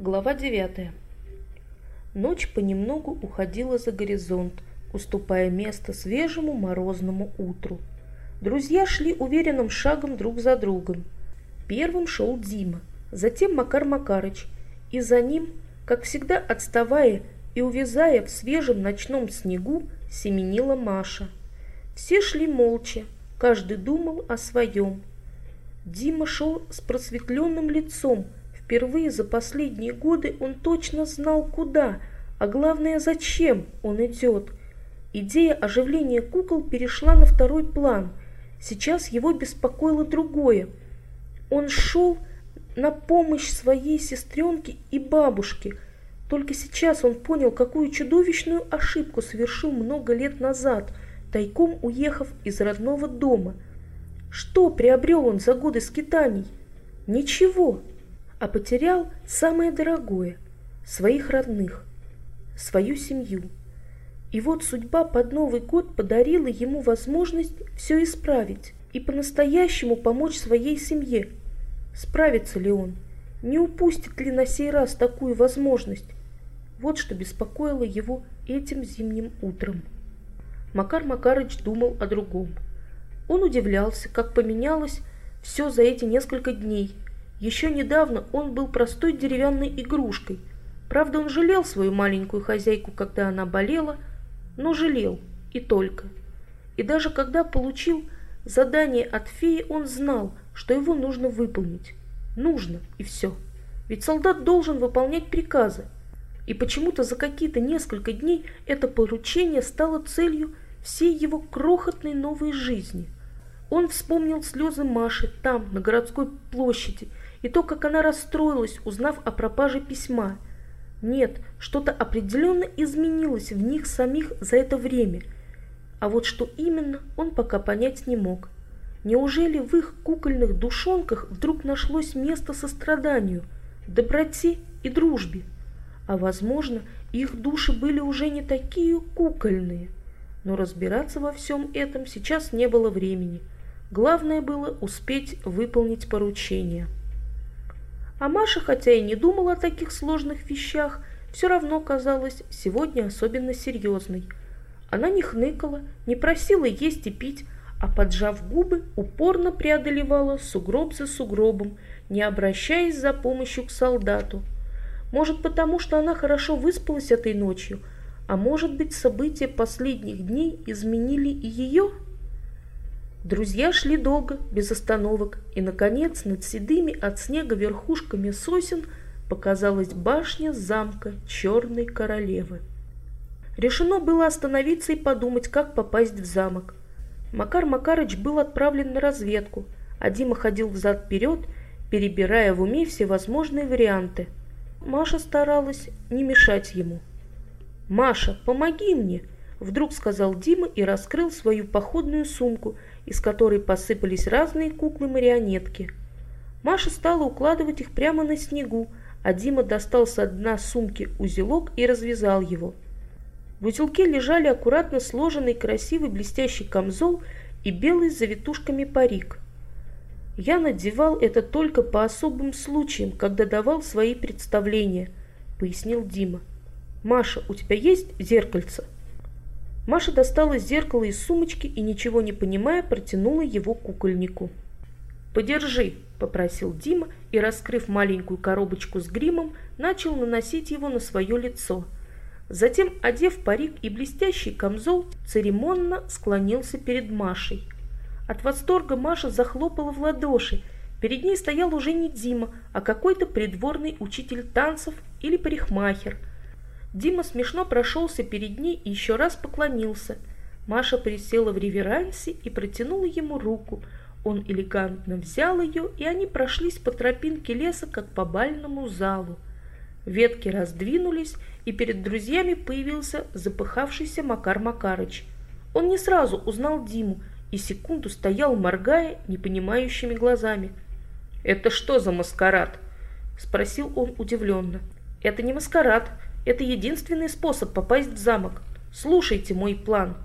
Глава 9. Ночь понемногу уходила за горизонт, уступая место свежему морозному утру. Друзья шли уверенным шагом друг за другом. Первым шел Дима, затем Макар Макарыч, и за ним, как всегда отставая и увязая в свежем ночном снегу, семенила Маша. Все шли молча, каждый думал о своем. Дима шел с просветленным лицом, Впервые за последние годы он точно знал, куда, а главное, зачем он идет. Идея оживления кукол перешла на второй план. Сейчас его беспокоило другое. Он шел на помощь своей сестренке и бабушке. Только сейчас он понял, какую чудовищную ошибку совершил много лет назад, тайком уехав из родного дома. Что приобрел он за годы скитаний? Ничего а потерял самое дорогое – своих родных, свою семью. И вот судьба под Новый год подарила ему возможность все исправить и по-настоящему помочь своей семье. Справится ли он? Не упустит ли на сей раз такую возможность? Вот что беспокоило его этим зимним утром. Макар Макарыч думал о другом. Он удивлялся, как поменялось все за эти несколько дней – еще недавно он был простой деревянной игрушкой. Правда, он жалел свою маленькую хозяйку, когда она болела, но жалел и только. И даже когда получил задание от феи, он знал, что его нужно выполнить. Нужно, и все. Ведь солдат должен выполнять приказы. И почему-то за какие-то несколько дней это поручение стало целью всей его крохотной новой жизни. Он вспомнил слезы Маши там, на городской площади, и то, как она расстроилась, узнав о пропаже письма. Нет, что-то определенно изменилось в них самих за это время. А вот что именно, он пока понять не мог. Неужели в их кукольных душонках вдруг нашлось место состраданию, доброте и дружбе? А возможно, их души были уже не такие кукольные. Но разбираться во всем этом сейчас не было времени. Главное было успеть выполнить поручение. А Маша, хотя и не думала о таких сложных вещах, все равно казалась сегодня особенно серьезной. Она не хныкала, не просила есть и пить, а, поджав губы, упорно преодолевала сугроб за сугробом, не обращаясь за помощью к солдату. Может, потому что она хорошо выспалась этой ночью, а может быть, события последних дней изменили и ее? Друзья шли долго, без остановок, и, наконец, над седыми от снега верхушками сосен показалась башня замка Черной Королевы. Решено было остановиться и подумать, как попасть в замок. Макар Макарыч был отправлен на разведку, а Дима ходил взад-вперед, перебирая в уме всевозможные варианты. Маша старалась не мешать ему. «Маша, помоги мне!» — вдруг сказал Дима и раскрыл свою походную сумку — из которой посыпались разные куклы-марионетки. Маша стала укладывать их прямо на снегу, а Дима достал с дна сумки узелок и развязал его. В узелке лежали аккуратно сложенный красивый блестящий камзол и белый с завитушками парик. Я надевал это только по особым случаям, когда давал свои представления, пояснил Дима. Маша, у тебя есть зеркальце? Маша достала зеркало из сумочки и, ничего не понимая, протянула его кукольнику. «Подержи», — попросил Дима и, раскрыв маленькую коробочку с гримом, начал наносить его на свое лицо. Затем, одев парик и блестящий камзол, церемонно склонился перед Машей. От восторга Маша захлопала в ладоши. Перед ней стоял уже не Дима, а какой-то придворный учитель танцев или парикмахер — Дима смешно прошелся перед ней и еще раз поклонился. Маша присела в реверансе и протянула ему руку. Он элегантно взял ее, и они прошлись по тропинке леса, как по бальному залу. Ветки раздвинулись, и перед друзьями появился запыхавшийся Макар Макарыч. Он не сразу узнал Диму и секунду стоял, моргая непонимающими глазами. «Это что за маскарад?» – спросил он удивленно. «Это не маскарад», это единственный способ попасть в замок. Слушайте мой план!»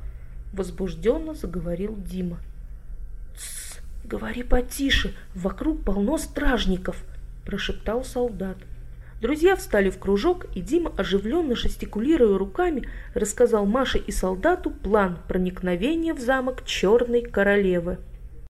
Возбужденно заговорил Дима. «Тссс, говори потише, вокруг полно стражников!» Прошептал солдат. Друзья встали в кружок, и Дима, оживленно жестикулируя руками, рассказал Маше и солдату план проникновения в замок Черной Королевы.